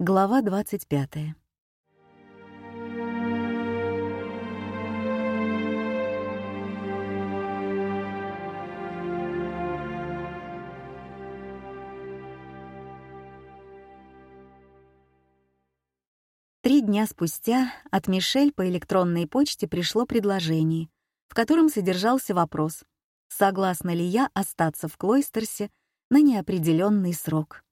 Глава 25. Три дня спустя от Мишель по электронной почте пришло предложение, в котором содержался вопрос, согласна ли я остаться в Клойстерсе на неопределенный срок.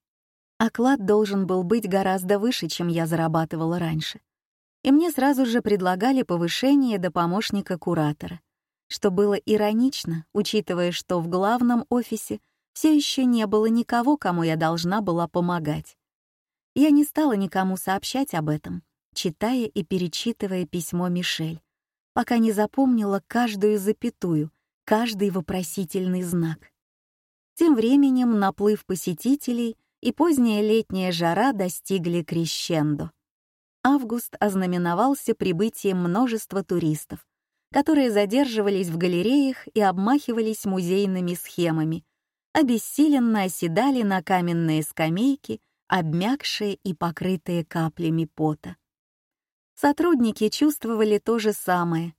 Оклад а должен был быть гораздо выше, чем я зарабатывала раньше. И мне сразу же предлагали повышение до помощника куратора, что было иронично, учитывая, что в главном офисе все еще не было никого, кому я должна была помогать. Я не стала никому сообщать об этом, читая и перечитывая письмо Мишель, пока не запомнила каждую запятую, каждый вопросительный знак. Тем временем наплыв посетителей и поздняя летняя жара достигли крещендо. Август ознаменовался прибытием множества туристов, которые задерживались в галереях и обмахивались музейными схемами, обессиленно оседали на каменные скамейки, обмякшие и покрытые каплями пота. Сотрудники чувствовали то же самое.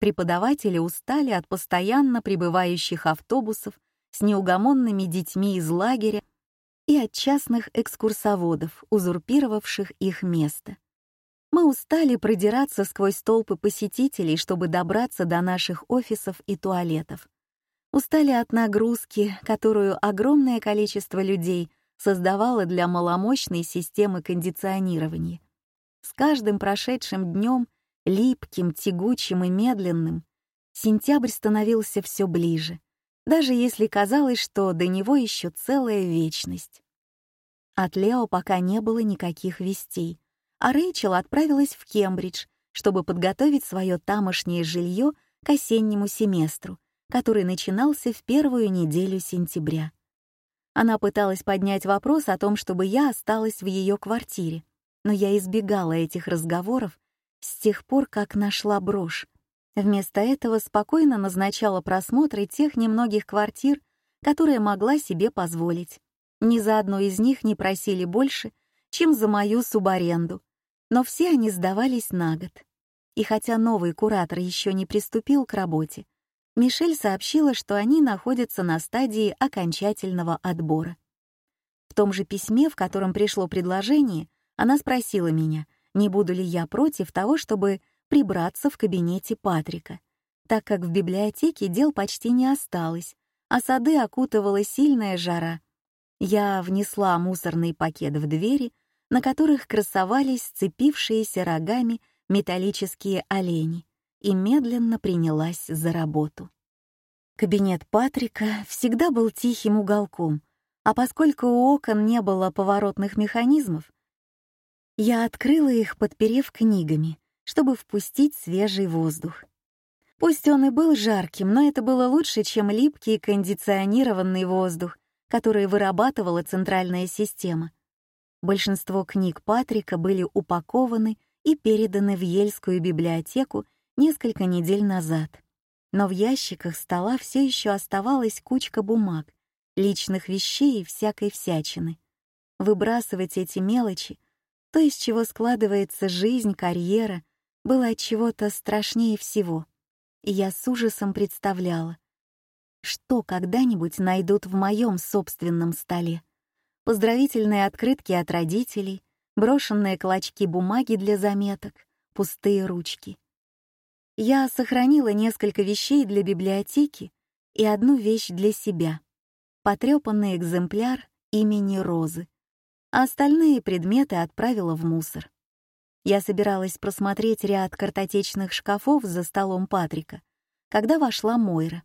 Преподаватели устали от постоянно прибывающих автобусов с неугомонными детьми из лагеря, и от частных экскурсоводов, узурпировавших их место. Мы устали продираться сквозь толпы посетителей, чтобы добраться до наших офисов и туалетов. Устали от нагрузки, которую огромное количество людей создавало для маломощной системы кондиционирования. С каждым прошедшим днем, липким, тягучим и медленным, сентябрь становился все ближе — даже если казалось, что до него еще целая вечность. От Лео пока не было никаких вестей, а Рэйчел отправилась в Кембридж, чтобы подготовить свое тамошнее жилье к осеннему семестру, который начинался в первую неделю сентября. Она пыталась поднять вопрос о том, чтобы я осталась в ее квартире, но я избегала этих разговоров с тех пор, как нашла брошь, Вместо этого спокойно назначала просмотры тех немногих квартир, которые могла себе позволить. Ни за одну из них не просили больше, чем за мою субаренду, но все они сдавались на год. И хотя новый куратор еще не приступил к работе, Мишель сообщила, что они находятся на стадии окончательного отбора. В том же письме, в котором пришло предложение, она спросила меня, не буду ли я против того, чтобы прибраться в кабинете Патрика, так как в библиотеке дел почти не осталось, а сады окутывала сильная жара. Я внесла мусорный пакет в двери, на которых красовались сцепившиеся рогами металлические олени, и медленно принялась за работу. Кабинет Патрика всегда был тихим уголком, а поскольку у окон не было поворотных механизмов, я открыла их, подперев книгами, чтобы впустить свежий воздух. Пусть он и был жарким, но это было лучше, чем липкий кондиционированный воздух, который вырабатывала центральная система. Большинство книг Патрика были упакованы и переданы в Ельскую библиотеку несколько недель назад. Но в ящиках стола все еще оставалась кучка бумаг, личных вещей и всякой всячины. Выбрасывать эти мелочи, то, из чего складывается жизнь, карьера было чего-то страшнее всего, и я с ужасом представляла, что когда-нибудь найдут в моем собственном столе. Поздравительные открытки от родителей, брошенные клочки бумаги для заметок, пустые ручки. Я сохранила несколько вещей для библиотеки и одну вещь для себя — потрепанный экземпляр имени Розы, а остальные предметы отправила в мусор. Я собиралась просмотреть ряд картотечных шкафов за столом Патрика, когда вошла Мойра.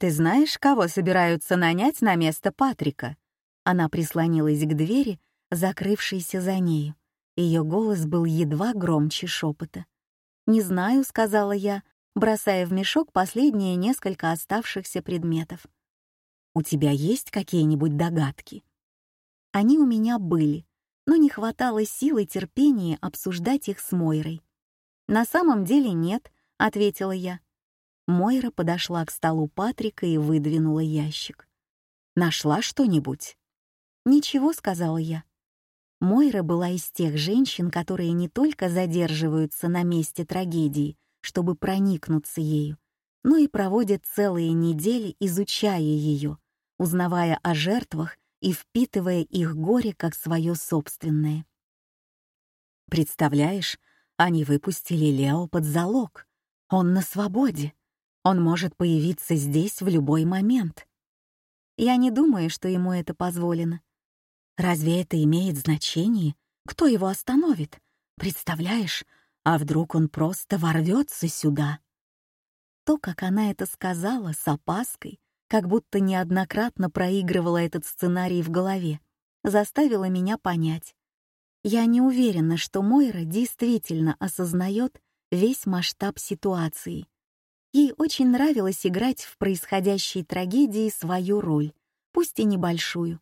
«Ты знаешь, кого собираются нанять на место Патрика?» Она прислонилась к двери, закрывшейся за нею. Ее голос был едва громче шепота. «Не знаю», — сказала я, бросая в мешок последние несколько оставшихся предметов. «У тебя есть какие-нибудь догадки?» Они у меня были, но не хватало сил и терпения обсуждать их с Мойрой. «На самом деле нет», — ответила я. Мойра подошла к столу Патрика и выдвинула ящик. «Нашла что-нибудь?» «Ничего», — сказала я. Мойра была из тех женщин, которые не только задерживаются на месте трагедии, чтобы проникнуться ею, но и проводят целые недели, изучая ее, узнавая о жертвах и впитывая их горе как свое собственное. Представляешь, они выпустили Лео под залог. Он на свободе. Он может появиться здесь в любой момент. Я не думаю, что ему это позволено. Разве это имеет значение? Кто его остановит? Представляешь, а вдруг он просто ворвется сюда? То, как она это сказала с опаской, как будто неоднократно проигрывала этот сценарий в голове, заставила меня понять. Я не уверена, что Мойра действительно осознает весь масштаб ситуации. Ей очень нравилось играть в происходящей трагедии свою роль, пусть и небольшую.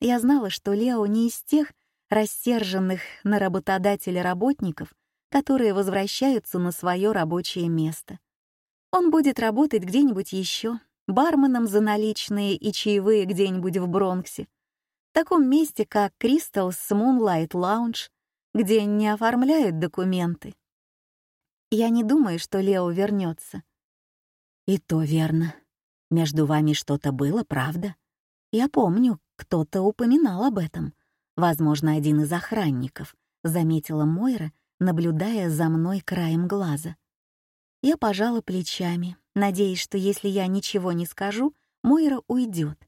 Я знала, что Лео не из тех рассерженных на работодателя работников, которые возвращаются на свое рабочее место. Он будет работать где-нибудь еще, барменом за наличные и чаевые где-нибудь в Бронксе, в таком месте, как Кристалс Moonlight Lounge, где не оформляют документы. Я не думаю, что Лео вернется. И то верно. Между вами что-то было, правда? Я помню, кто-то упоминал об этом. Возможно, один из охранников, заметила Мойра, наблюдая за мной краем глаза. Я пожала плечами, надеясь, что если я ничего не скажу, Мойра уйдет.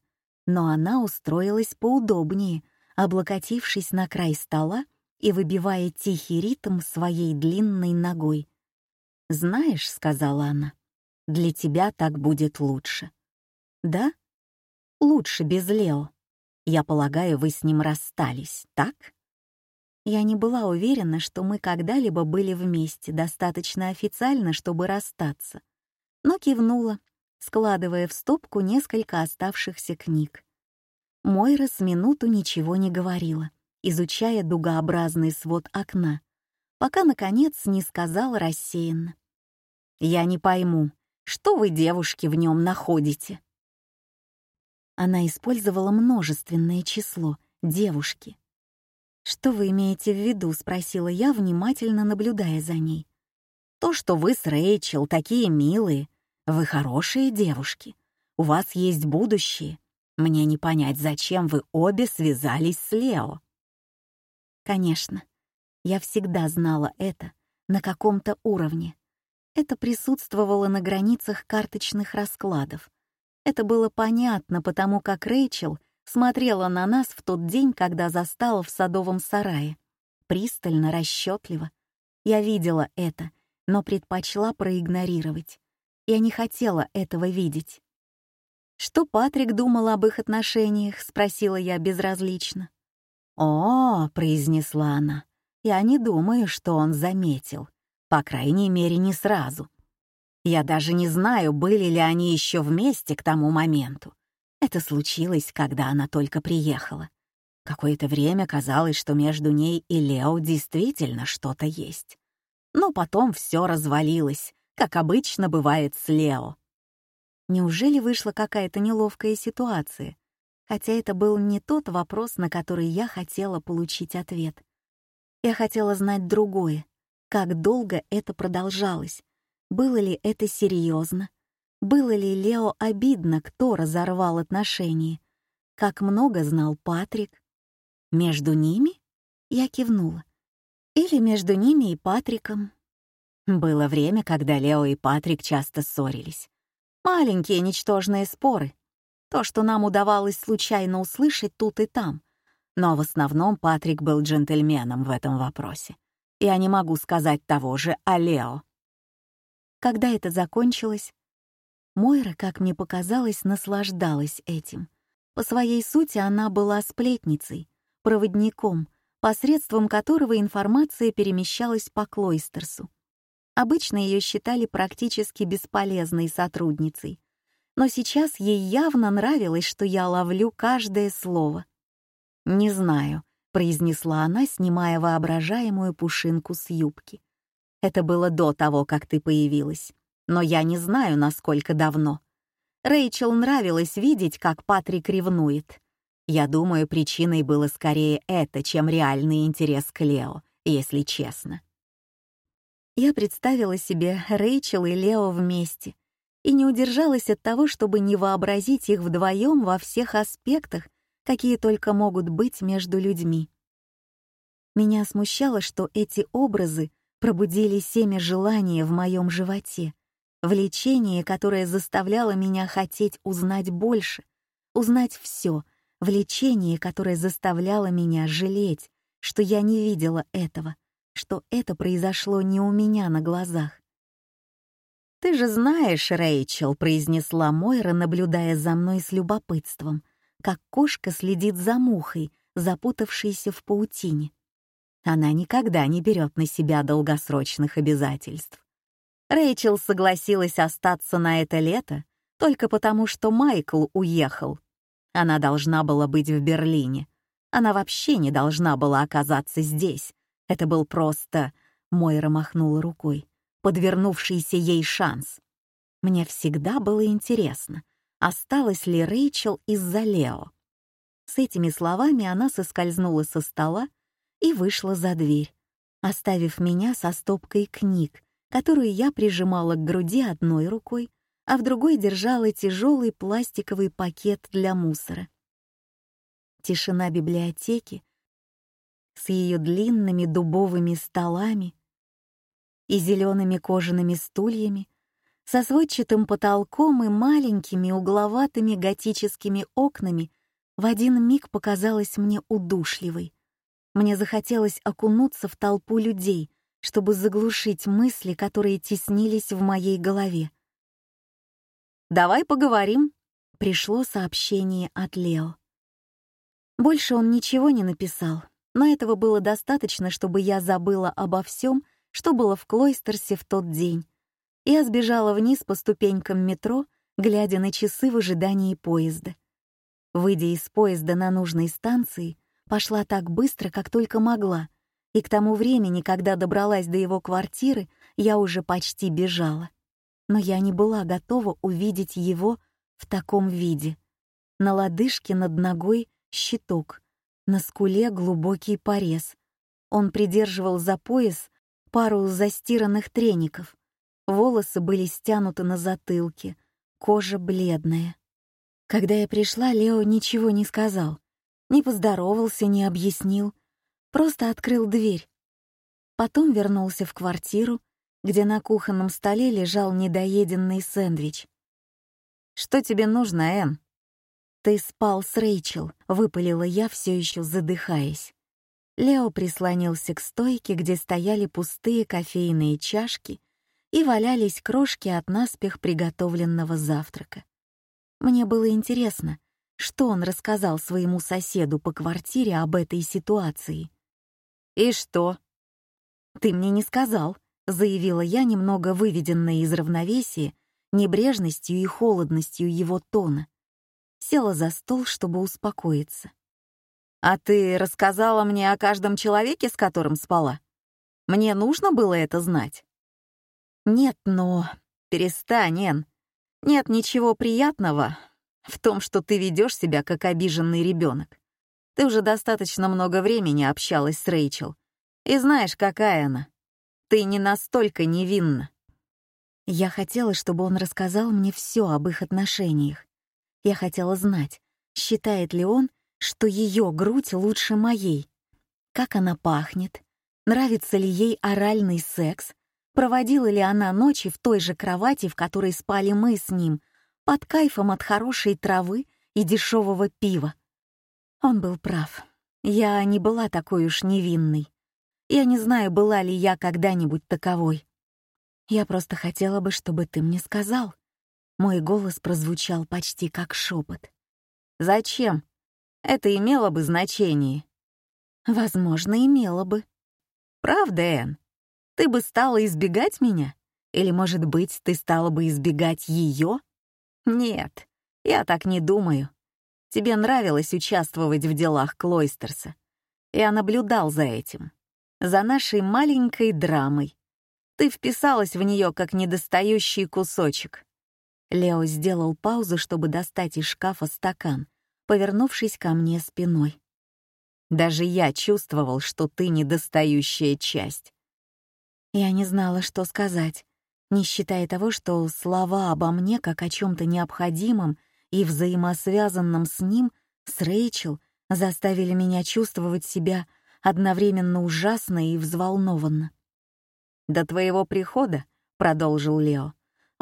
Но она устроилась поудобнее, облокотившись на край стола и выбивая тихий ритм своей длинной ногой. «Знаешь», — сказала она, — «для тебя так будет лучше». «Да? Лучше без Лео. Я полагаю, вы с ним расстались, так?» Я не была уверена, что мы когда-либо были вместе достаточно официально, чтобы расстаться — но кивнула, складывая в стопку несколько оставшихся книг. Мойра с минуту ничего не говорила, изучая дугообразный свод окна, пока, наконец, не сказала рассеянно. «Я не пойму, что вы, девушки, в нем находите?» Она использовала множественное число «девушки». «Что вы имеете в виду?» — спросила я, внимательно наблюдая за ней. «То, что вы с Рэйчел такие милые, вы хорошие девушки. У вас есть будущее. Мне не понять, зачем вы обе связались с Лео. Конечно, я всегда знала это на каком-то уровне. Это присутствовало на границах карточных раскладов. Это было понятно, потому как Рэйчел смотрела на нас в тот день, когда застала в садовом сарае. Пристально, расчетливо. Я видела это, но предпочла проигнорировать. Я не хотела этого видеть. «Что Патрик думал об их отношениях?» — спросила я безразлично. «О, — произнесла она, — я не думаю, что он заметил. По крайней мере, не сразу. Я даже не знаю, были ли они еще вместе к тому моменту. Это случилось, когда она только приехала. Какое-то время казалось, что между ней и Лео действительно что-то есть. Но потом все развалилось, как обычно бывает с Лео. Неужели вышла какая-то неловкая ситуация? Хотя это был не тот вопрос, на который я хотела получить ответ. Я хотела знать другое. Как долго это продолжалось? Было ли это серьезно? Было ли Лео обидно, кто разорвал отношения? Как много знал Патрик? Между ними? Я кивнула. Или между ними и Патриком, было время, когда Лео и Патрик часто ссорились. Маленькие ничтожные споры. То, что нам удавалось случайно услышать тут и там. Но в основном Патрик был джентльменом в этом вопросе. Я не могу сказать того же о Лео. Когда это закончилось, Мойра, как мне показалось, наслаждалась этим. По своей сути она была сплетницей, проводником, посредством которого информация перемещалась по Клойстерсу. Обычно ее считали практически бесполезной сотрудницей. Но сейчас ей явно нравилось, что я ловлю каждое слово. «Не знаю», — произнесла она, снимая воображаемую пушинку с юбки. «Это было до того, как ты появилась. Но я не знаю, насколько давно. Рэйчел нравилось видеть, как Патрик ревнует. Я думаю, причиной было скорее это, чем реальный интерес к Лео, если честно». Я представила себе Рэйчел и Лео вместе и не удержалась от того, чтобы не вообразить их вдвоем во всех аспектах, какие только могут быть между людьми. Меня смущало, что эти образы пробудили семя желания в моем животе, влечение, которое заставляло меня хотеть узнать больше, узнать все, влечение, которое заставляло меня жалеть, что я не видела этого, что это произошло не у меня на глазах. «Ты же знаешь, Рэйчел», — произнесла Мойра, наблюдая за мной с любопытством, как кошка следит за мухой, запутавшейся в паутине. Она никогда не берет на себя долгосрочных обязательств. Рэйчел согласилась остаться на это лето только потому, что Майкл уехал. Она должна была быть в Берлине. Она вообще не должна была оказаться здесь, это был просто... Мойра махнула рукой. Подвернувшийся ей шанс. Мне всегда было интересно, осталась ли Рэйчел из-за Лео. С этими словами она соскользнула со стола и вышла за дверь, оставив меня со стопкой книг, которую я прижимала к груди одной рукой, а в другой держала тяжелый пластиковый пакет для мусора. Тишина библиотеки с ее длинными дубовыми столами и зелеными кожаными стульями, со сводчатым потолком и маленькими угловатыми готическими окнами в один миг показалась мне удушливой. Мне захотелось окунуться в толпу людей, чтобы заглушить мысли, которые теснились в моей голове. «Давай поговорим», — пришло сообщение от Лео. Больше он ничего не написал, но этого было достаточно, чтобы я забыла обо всем, что было в Клойстерсе в тот день. Я сбежала вниз по ступенькам метро, глядя на часы в ожидании поезда. Выйдя из поезда на нужной станции, пошла так быстро, как только могла, и к тому времени, когда добралась до его квартиры, я уже почти бежала. Но я не была готова увидеть его в таком виде. На лодыжке над ногой щиток, на скуле глубокий порез. Он придерживал за пояс пару застиранных треников. Волосы были стянуты на затылке, кожа бледная. Когда я пришла, Лео ничего не сказал. Не поздоровался, не объяснил — Просто открыл дверь. Потом вернулся в квартиру, где на кухонном столе лежал недоеденный сэндвич. «Что тебе нужно, Энн?» «Ты спал с Рэйчел», — выпалила я, все еще задыхаясь. Лео прислонился к стойке, где стояли пустые кофейные чашки и валялись крошки от наспех приготовленного завтрака. Мне было интересно, что он рассказал своему соседу по квартире об этой ситуации. «И что?» «Ты мне не сказал», — заявила я, немного выведенная из равновесия, небрежностью и холодностью его тона села за стол, чтобы успокоиться. «А ты рассказала мне о каждом человеке, с которым спала? Мне нужно было это знать?» «Нет, но... Перестань, Эн. Нет ничего приятного в том, что ты ведешь себя как обиженный ребенок. Ты уже достаточно много времени общалась с Рэйчел, и знаешь, какая она. Ты не настолько невинна». Я хотела, чтобы он рассказал мне все об их отношениях, Я хотела знать, считает ли он, что ее грудь лучше моей, как она пахнет, нравится ли ей оральный секс, проводила ли она ночи в той же кровати, в которой спали мы с ним, под кайфом от хорошей травы и дешевого пива. Он был прав. Я не была такой уж невинной. Я не знаю, была ли я когда-нибудь таковой. Я просто хотела бы, чтобы ты мне сказал. Мой голос прозвучал почти как шепот. «Зачем? Это имело бы значение». «Возможно, имело бы». «Правда, Энн? Ты бы стала избегать меня? Или, может быть, ты стала бы избегать ее?» «Нет, я так не думаю. Тебе нравилось участвовать в делах Клойстерса. Я наблюдал за этим, за нашей маленькой драмой. Ты вписалась в нее как недостающий кусочек. Лео сделал паузу, чтобы достать из шкафа стакан, повернувшись ко мне спиной. «Даже я чувствовал, что ты недостающая часть». Я не знала, что сказать, не считая того, что слова обо мне как о чем то необходимом и взаимосвязанном с ним, с Рэйчел, заставили меня чувствовать себя одновременно ужасно и взволнованно. «До твоего прихода», — продолжил Лео,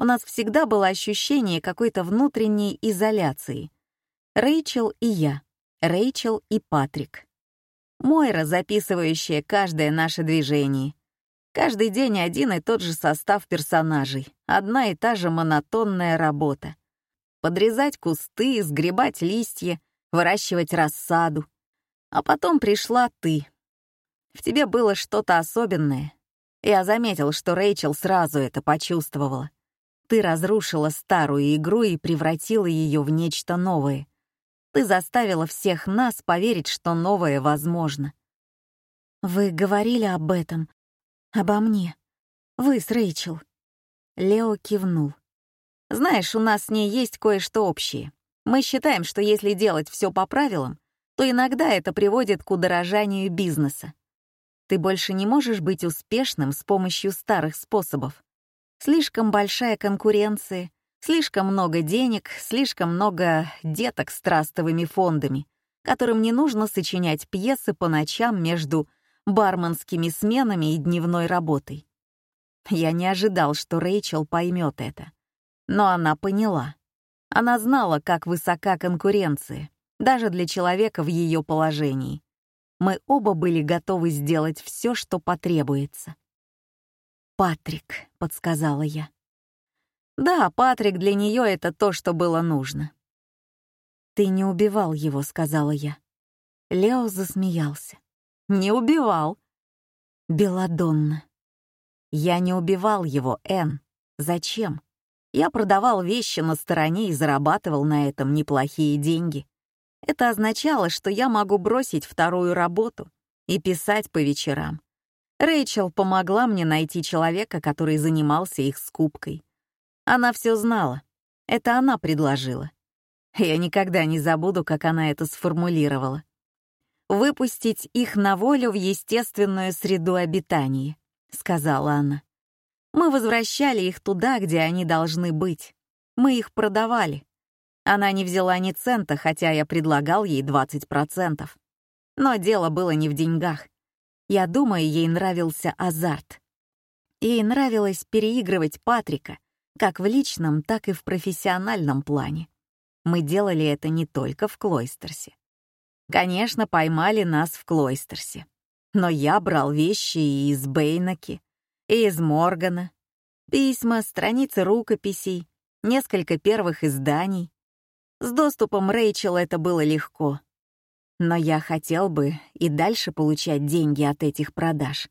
у нас всегда было ощущение какой-то внутренней изоляции. Рэйчел и я, Рэйчел и Патрик. Мойра, записывающая каждое наше движение. Каждый день один и тот же состав персонажей, одна и та же монотонная работа. Подрезать кусты, сгребать листья, выращивать рассаду. А потом пришла ты. В тебе было что-то особенное. Я заметил, что Рэйчел сразу это почувствовала. Ты разрушила старую игру и превратила ее в нечто новое. Ты заставила всех нас поверить, что новое возможно. Вы говорили об этом. Обо мне. Вы с Рэйчел. Лео кивнул. Знаешь, у нас с ней есть кое-что общее. Мы считаем, что если делать все по правилам, то иногда это приводит к удорожанию бизнеса. Ты больше не можешь быть успешным с помощью старых способов. Слишком большая конкуренция, слишком много денег, слишком много деток с трастовыми фондами, которым не нужно сочинять пьесы по ночам между барменскими сменами и дневной работой. Я не ожидал, что Рэйчел поймет это. Но она поняла. Она знала, как высока конкуренция, даже для человека в ее положении. Мы оба были готовы сделать все, что потребуется. Патрик», — подсказала я. «Да, Патрик для нее это то, что было нужно». «Ты не убивал его», — сказала я. Лео засмеялся. «Не убивал». «Беладонна». «Я не убивал его, Энн. Зачем? Я продавал вещи на стороне и зарабатывал на этом неплохие деньги. Это означало, что я могу бросить вторую работу и писать по вечерам. Рэйчел помогла мне найти человека, который занимался их скупкой. Она все знала. Это она предложила. Я никогда не забуду, как она это сформулировала. «Выпустить их на волю в естественную среду обитания», — сказала она. «Мы возвращали их туда, где они должны быть. Мы их продавали. Она не взяла ни цента, хотя я предлагал ей 20%. Но дело было не в деньгах. Я думаю, ей нравился азарт. Ей нравилось переигрывать Патрика, как в личном, так и в профессиональном плане. Мы делали это не только в Клойстерсе. Конечно, поймали нас в Клойстерсе. Но я брал вещи и из Бейнаки, и из Моргана, письма, страницы рукописей, несколько первых изданий. С доступом Рэйчел это было легко но я хотел бы и дальше получать деньги от этих продаж.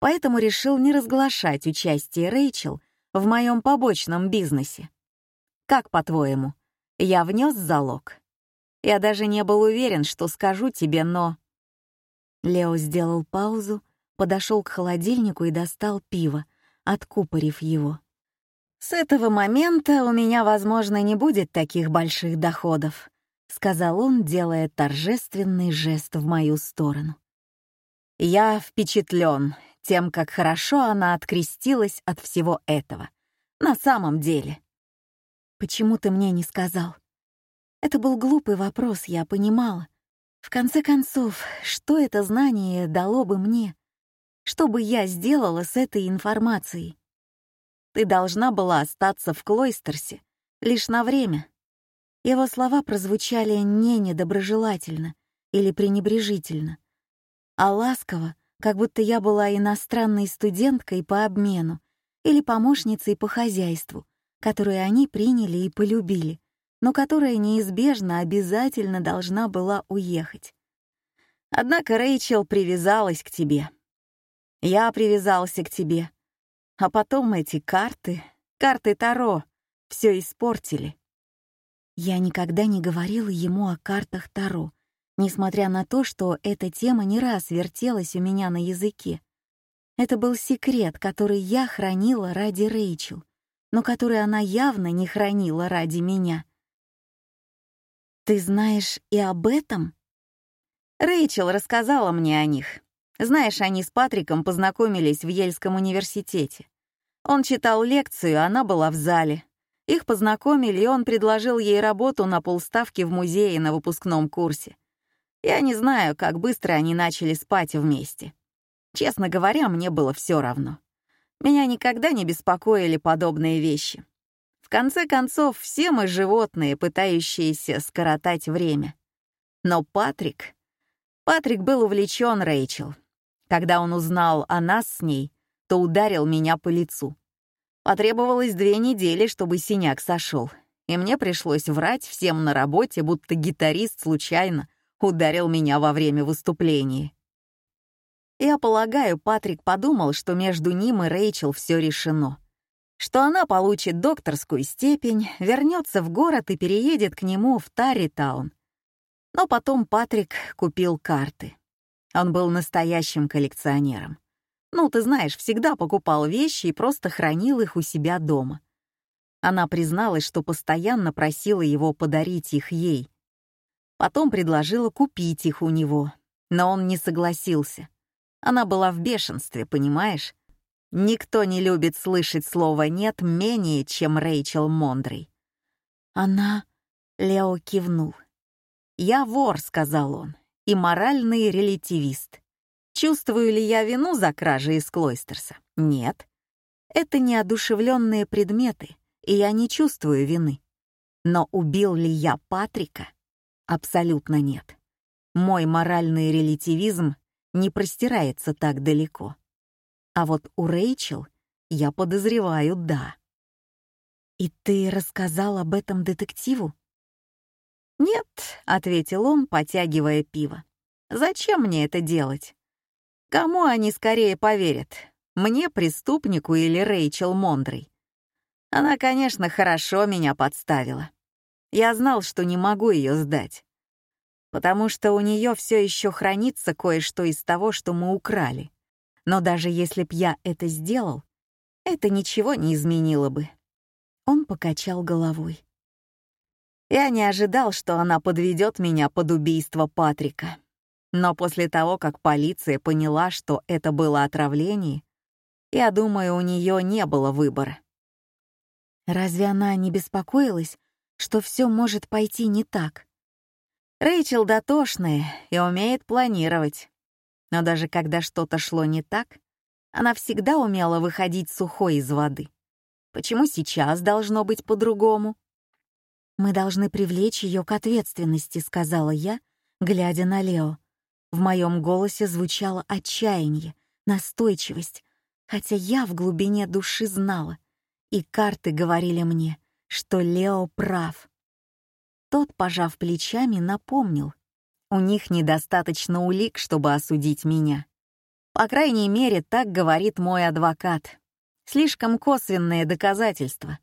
Поэтому решил не разглашать участие Рэйчел в моем побочном бизнесе. Как по-твоему, я внес залог? Я даже не был уверен, что скажу тебе, но... Лео сделал паузу, подошел к холодильнику и достал пиво, откупорив его. С этого момента у меня, возможно, не будет таких больших доходов, — сказал он, делая торжественный жест в мою сторону. «Я впечатлен тем, как хорошо она открестилась от всего этого. На самом деле». «Почему ты мне не сказал?» Это был глупый вопрос, я понимала. В конце концов, что это знание дало бы мне? Что бы я сделала с этой информацией? Ты должна была остаться в Клойстерсе лишь на время, его слова прозвучали не недоброжелательно или пренебрежительно, а ласково, как будто я была иностранной студенткой по обмену или помощницей по хозяйству, которую они приняли и полюбили, но которая неизбежно обязательно должна была уехать. Однако Рэйчел привязалась к тебе. Я привязался к тебе. А потом эти карты, карты Таро, все испортили. Я никогда не говорила ему о картах Таро, несмотря на то, что эта тема не раз вертелась у меня на языке. Это был секрет, который я хранила ради Рэйчел, но который она явно не хранила ради меня. «Ты знаешь и об этом?» Рэйчел рассказала мне о них. Знаешь, они с Патриком познакомились в Ельском университете. Он читал лекцию, она была в зале. Их познакомили, и он предложил ей работу на полставки в музее на выпускном курсе. Я не знаю, как быстро они начали спать вместе. Честно говоря, мне было все равно. Меня никогда не беспокоили подобные вещи. В конце концов, все мы животные, пытающиеся скоротать время. Но Патрик... Патрик был увлечен Рэйчел. Когда он узнал о нас с ней, то ударил меня по лицу. Потребовалось две недели, чтобы синяк сошел, и мне пришлось врать всем на работе, будто гитарист случайно ударил меня во время выступления. Я полагаю, Патрик подумал, что между ним и Рэйчел все решено. Что она получит докторскую степень, вернется в город и переедет к нему в Тарритаун. Но потом Патрик купил карты. Он был настоящим коллекционером. Ну, ты знаешь, всегда покупал вещи и просто хранил их у себя дома. Она призналась, что постоянно просила его подарить их ей. Потом предложила купить их у него, но он не согласился. Она была в бешенстве, понимаешь? Никто не любит слышать слово «нет» менее, чем Рэйчел Мондрей. Она... Лео кивнул. «Я вор», — сказал он, — «и моральный релятивист. Чувствую ли я вину за кражи из Клойстерса? Нет. Это неодушевленные предметы, и я не чувствую вины. Но убил ли я Патрика? Абсолютно нет. Мой моральный релятивизм не простирается так далеко. А вот у Рэйчел, я подозреваю, да. «И ты рассказал об этом детективу?» «Нет», — ответил он, потягивая пиво. «Зачем мне это делать?» Кому они скорее поверят? Мне, преступнику или Рэйчел Мондрой? Она, конечно, хорошо меня подставила. Я знал, что не могу ее сдать. Потому что у нее все еще хранится кое-что из того, что мы украли. Но даже если б я это сделал, это ничего не изменило бы. Он покачал головой. Я не ожидал, что она подведет меня под убийство Патрика. Но после того, как полиция поняла, что это было отравление, я думаю, у нее не было выбора. Разве она не беспокоилась, что все может пойти не так? Рэйчел дотошная и умеет планировать. Но даже когда что-то шло не так, она всегда умела выходить сухой из воды. Почему сейчас должно быть по-другому? «Мы должны привлечь ее к ответственности», — сказала я, глядя на Лео. В моем голосе звучало отчаяние, настойчивость, хотя я в глубине души знала, и карты говорили мне, что Лео прав. Тот, пожав плечами, напомнил. У них недостаточно улик, чтобы осудить меня. По крайней мере, так говорит мой адвокат. Слишком косвенные доказательства.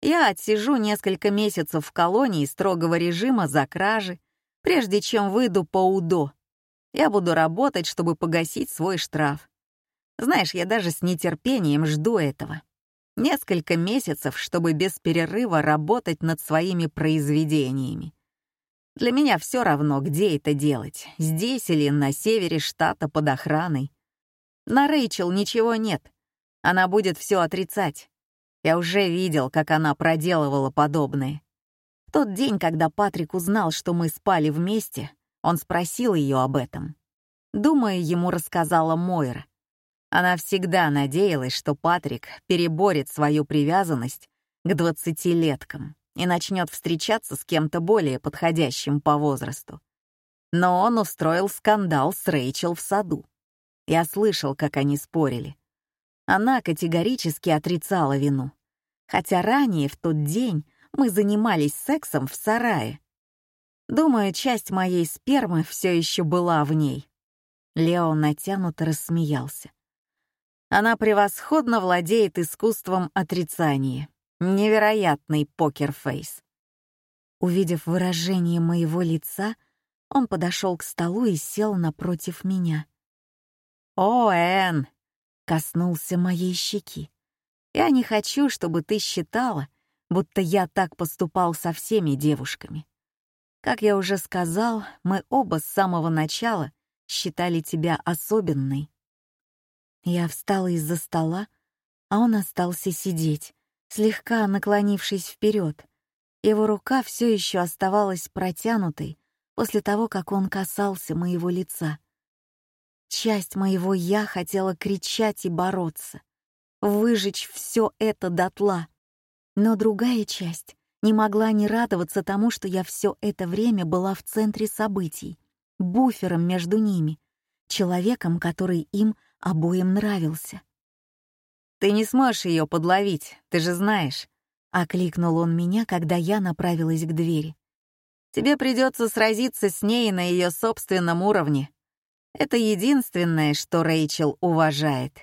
Я отсижу несколько месяцев в колонии строгого режима за кражи, прежде чем выйду по УДО я буду работать, чтобы погасить свой штраф. Знаешь, я даже с нетерпением жду этого. Несколько месяцев, чтобы без перерыва работать над своими произведениями. Для меня все равно, где это делать, здесь или на севере штата под охраной. На Рэйчел ничего нет. Она будет все отрицать. Я уже видел, как она проделывала подобное. В тот день, когда Патрик узнал, что мы спали вместе, он спросил ее об этом. Думаю, ему рассказала Мойра. Она всегда надеялась, что Патрик переборет свою привязанность к двадцатилеткам и начнет встречаться с кем-то более подходящим по возрасту. Но он устроил скандал с Рэйчел в саду. Я слышал, как они спорили. Она категорически отрицала вину. Хотя ранее, в тот день, мы занимались сексом в сарае — Думаю, часть моей спермы все еще была в ней. Лео натянуто рассмеялся. Она превосходно владеет искусством отрицания. Невероятный покерфейс. Увидев выражение моего лица, он подошел к столу и сел напротив меня. «О, Энн!» — коснулся моей щеки. «Я не хочу, чтобы ты считала, будто я так поступал со всеми девушками. Как я уже сказал, мы оба с самого начала считали тебя особенной. Я встала из-за стола, а он остался сидеть, слегка наклонившись вперед. Его рука все еще оставалась протянутой после того, как он касался моего лица. Часть моего «я» хотела кричать и бороться, выжечь все это дотла. Но другая часть не могла не радоваться тому, что я все это время была в центре событий, буфером между ними, человеком, который им обоим нравился. «Ты не сможешь ее подловить, ты же знаешь», — окликнул он меня, когда я направилась к двери. «Тебе придется сразиться с ней на ее собственном уровне. Это единственное, что Рэйчел уважает».